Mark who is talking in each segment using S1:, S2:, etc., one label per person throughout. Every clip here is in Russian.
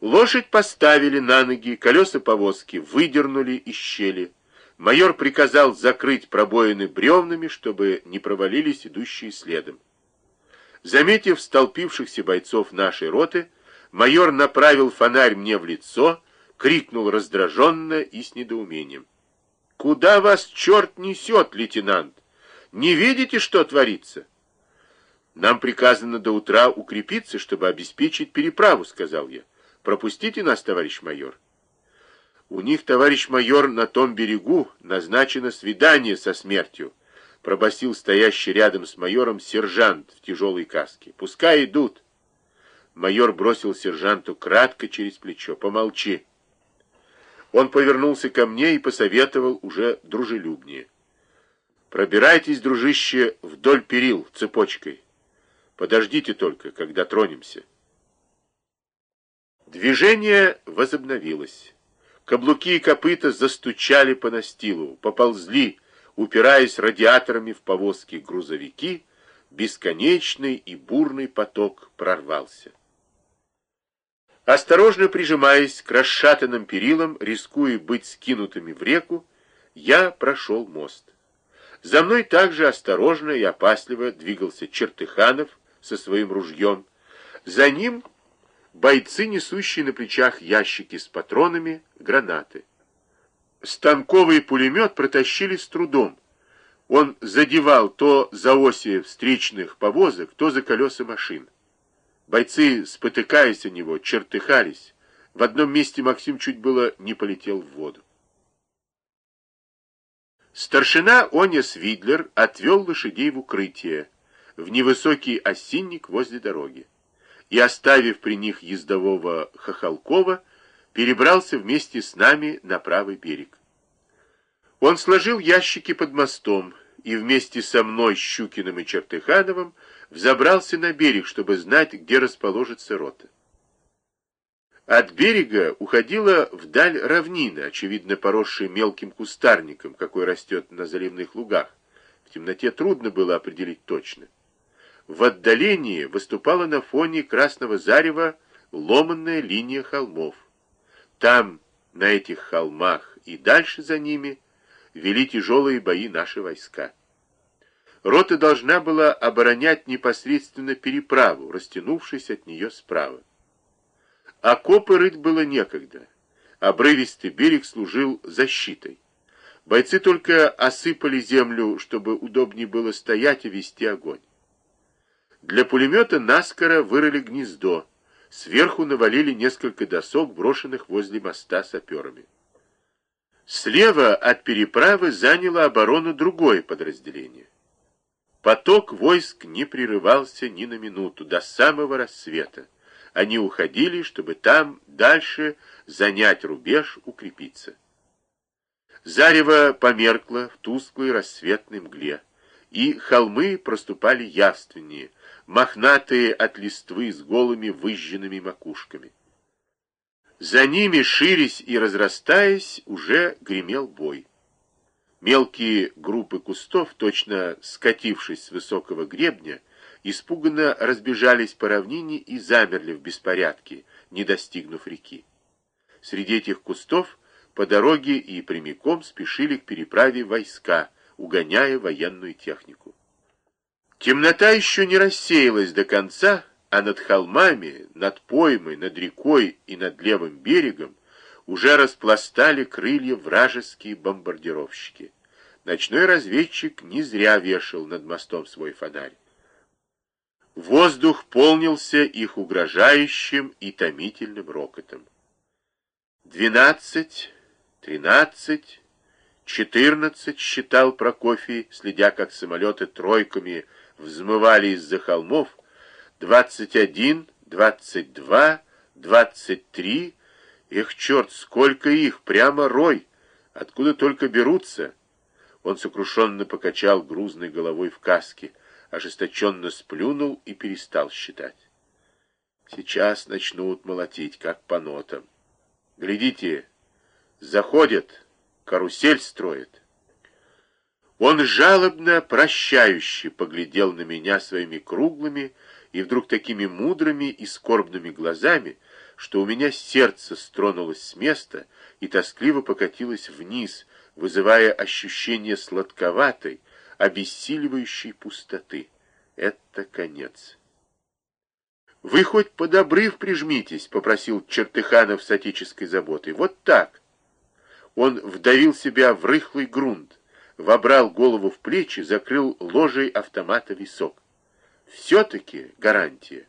S1: Лошадь поставили на ноги, колеса повозки выдернули из щели. Майор приказал закрыть пробоины бревнами, чтобы не провалились идущие следом. Заметив столпившихся бойцов нашей роты, майор направил фонарь мне в лицо, крикнул раздраженно и с недоумением. «Куда вас черт несет, лейтенант? Не видите, что творится?» «Нам приказано до утра укрепиться, чтобы обеспечить переправу», — сказал я. «Пропустите нас, товарищ майор». У них, товарищ майор, на том берегу назначено свидание со смертью, пробасил стоящий рядом с майором сержант в тяжелой каске. Пускай идут. Майор бросил сержанту кратко через плечо. Помолчи. Он повернулся ко мне и посоветовал уже дружелюбнее. Пробирайтесь, дружище, вдоль перил цепочкой. Подождите только, когда тронемся. Движение возобновилось. Каблуки и копыта застучали по настилу, поползли, упираясь радиаторами в повозки грузовики, бесконечный и бурный поток прорвался. Осторожно прижимаясь к расшатанным перилам, рискуя быть скинутыми в реку, я прошел мост. За мной также осторожно и опасливо двигался Чертыханов со своим ружьем. За ним бойцы, несущие на плечах ящики с патронами, гранаты. Станковый пулемет протащили с трудом. Он задевал то за оси встречных повозок, то за колеса машин. Бойцы, спотыкаясь о него, чертыхались. В одном месте Максим чуть было не полетел в воду. Старшина Оня Свидлер отвел лошадей в укрытие, в невысокий осинник возле дороги и, оставив при них ездового Хохолкова, перебрался вместе с нами на правый берег. Он сложил ящики под мостом и вместе со мной, Щукиным и Чертыхановым, взобрался на берег, чтобы знать, где расположится рота. От берега уходила вдаль равнина, очевидно поросшая мелким кустарником, какой растет на заливных лугах. В темноте трудно было определить точно в отдалении выступала на фоне красного зарева ломанная линия холмов. Там, на этих холмах и дальше за ними, вели тяжелые бои наши войска. Рота должна была оборонять непосредственно переправу, растянувшись от нее справа. Окопы рыть было некогда. Обрывистый берег служил защитой. Бойцы только осыпали землю, чтобы удобнее было стоять и вести огонь. Для пулемета наскоро вырыли гнездо. Сверху навалили несколько досок, брошенных возле моста саперами. Слева от переправы заняло оборону другое подразделение. Поток войск не прерывался ни на минуту, до самого рассвета. Они уходили, чтобы там дальше занять рубеж, укрепиться. Зарево померкло в тусклой рассветной мгле, и холмы проступали явственнее, мохнатые от листвы с голыми выжженными макушками. За ними, ширясь и разрастаясь, уже гремел бой. Мелкие группы кустов, точно скатившись с высокого гребня, испуганно разбежались по равнине и замерли в беспорядке, не достигнув реки. Среди этих кустов по дороге и прямиком спешили к переправе войска, угоняя военную технику. Темнота еще не рассеялась до конца, а над холмами, над поймой, над рекой и над левым берегом уже распластали крылья вражеские бомбардировщики. Ночной разведчик не зря вешал над мостом свой фонарь. Воздух полнился их угрожающим и томительным рокотом. Двенадцать, тринадцать, четырнадцать, считал Прокофий, следя, как самолеты тройками взмывали из-за холмов, двадцать один, двадцать два, двадцать три. Эх, черт, сколько их, прямо рой! Откуда только берутся? Он сокрушенно покачал грузной головой в каске, ожесточенно сплюнул и перестал считать. Сейчас начнут молотить, как по нотам. Глядите, заходят, карусель строят. Он жалобно, прощающе поглядел на меня своими круглыми и вдруг такими мудрыми и скорбными глазами, что у меня сердце стронулось с места и тоскливо покатилось вниз, вызывая ощущение сладковатой, обессиливающей пустоты. Это конец. «Вы хоть под обрыв прижмитесь», — попросил Чертыханов с отеческой заботой. «Вот так». Он вдавил себя в рыхлый грунт, вобрал голову в плечи, закрыл ложей автомата висок. Все-таки гарантия.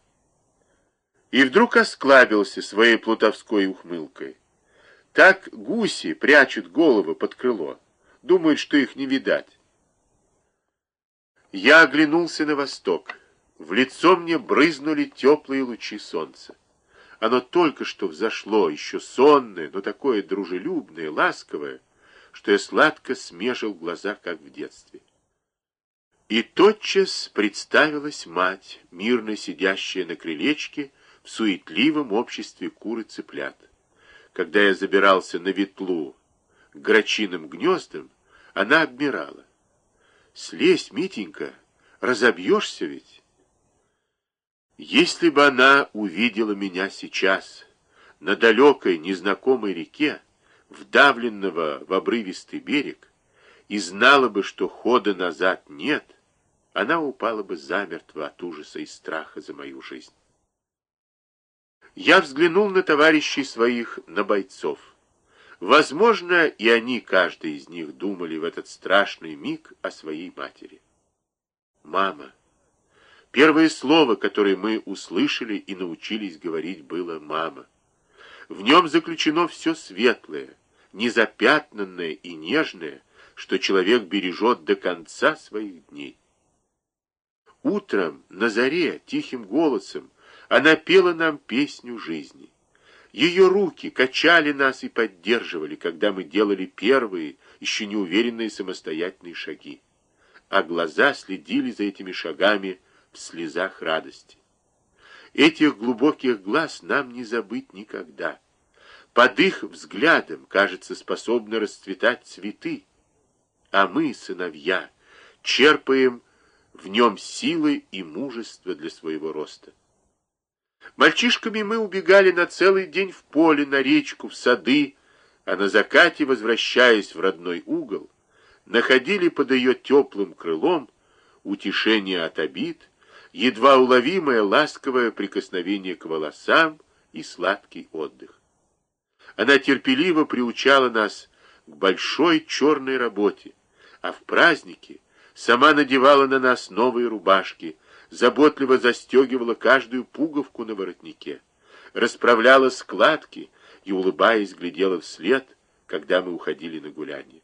S1: И вдруг осклабился своей плутовской ухмылкой. Так гуси прячут головы под крыло, думают, что их не видать. Я оглянулся на восток. В лицо мне брызнули теплые лучи солнца. Оно только что взошло, еще сонное, но такое дружелюбное, ласковое, что я сладко смежил глаза, как в детстве. И тотчас представилась мать, мирно сидящая на крылечке в суетливом обществе куры цыплят. Когда я забирался на ветлу к грачиным гнездам, она обмирала. «Слезь, Митенька, разобьешься ведь?» Если бы она увидела меня сейчас на далекой незнакомой реке, вдавленного в обрывистый берег, и знала бы, что хода назад нет, она упала бы замертво от ужаса и страха за мою жизнь. Я взглянул на товарищей своих, на бойцов. Возможно, и они, каждый из них, думали в этот страшный миг о своей матери. «Мама!» Первое слово, которое мы услышали и научились говорить, было «мама». В нем заключено все светлое, незапятнанное и нежное, что человек бережет до конца своих дней. Утром, на заре, тихим голосом, она пела нам песню жизни. Ее руки качали нас и поддерживали, когда мы делали первые, еще неуверенные самостоятельные шаги. А глаза следили за этими шагами, в слезах радости. Этих глубоких глаз нам не забыть никогда. Под их взглядом, кажется, способны расцветать цветы. А мы, сыновья, черпаем в нем силы и мужество для своего роста. Мальчишками мы убегали на целый день в поле, на речку, в сады, а на закате, возвращаясь в родной угол, находили под ее теплым крылом утешение от обид, едва уловимое ласковое прикосновение к волосам и сладкий отдых. Она терпеливо приучала нас к большой черной работе, а в праздники сама надевала на нас новые рубашки, заботливо застегивала каждую пуговку на воротнике, расправляла складки и, улыбаясь, глядела вслед, когда мы уходили на гуляние.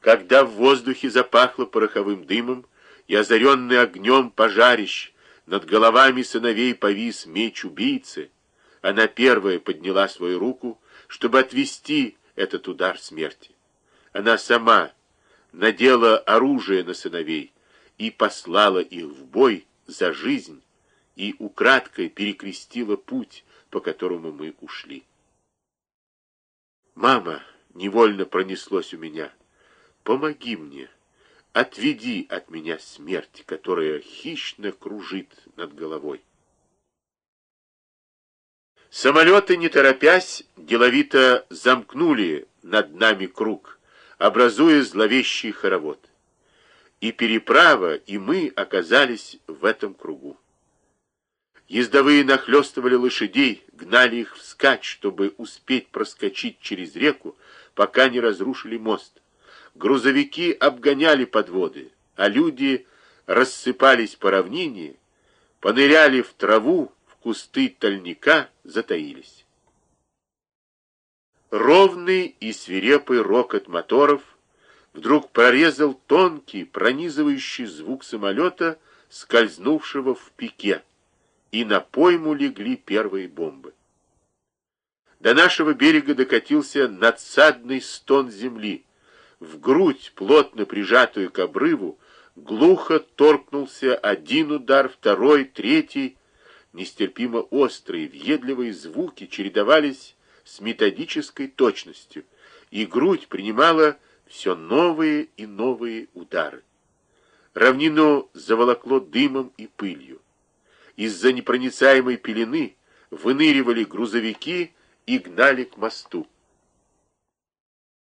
S1: Когда в воздухе запахло пороховым дымом, и озаренный огнем пожарищ, над головами сыновей повис меч убийцы. Она первая подняла свою руку, чтобы отвести этот удар смерти. Она сама надела оружие на сыновей и послала их в бой за жизнь и украдкой перекрестила путь, по которому мы ушли. «Мама!» — невольно пронеслось у меня. «Помоги мне!» Отведи от меня смерть, которая хищно кружит над головой. Самолеты, не торопясь, деловито замкнули над нами круг, образуя зловещий хоровод. И переправа, и мы оказались в этом кругу. Ездовые нахлестывали лошадей, гнали их вскачь, чтобы успеть проскочить через реку, пока не разрушили мост. Грузовики обгоняли подводы, а люди рассыпались по равнине, поныряли в траву, в кусты тальника, затаились. Ровный и свирепый рокот моторов вдруг прорезал тонкий, пронизывающий звук самолета, скользнувшего в пике, и на пойму легли первые бомбы. До нашего берега докатился надсадный стон земли, в грудь, плотно прижатую к обрыву, глухо торкнулся один удар, второй, третий. Нестерпимо острые, въедливые звуки чередовались с методической точностью, и грудь принимала все новые и новые удары. Равнину заволокло дымом и пылью. Из-за непроницаемой пелены выныривали грузовики и гнали к мосту.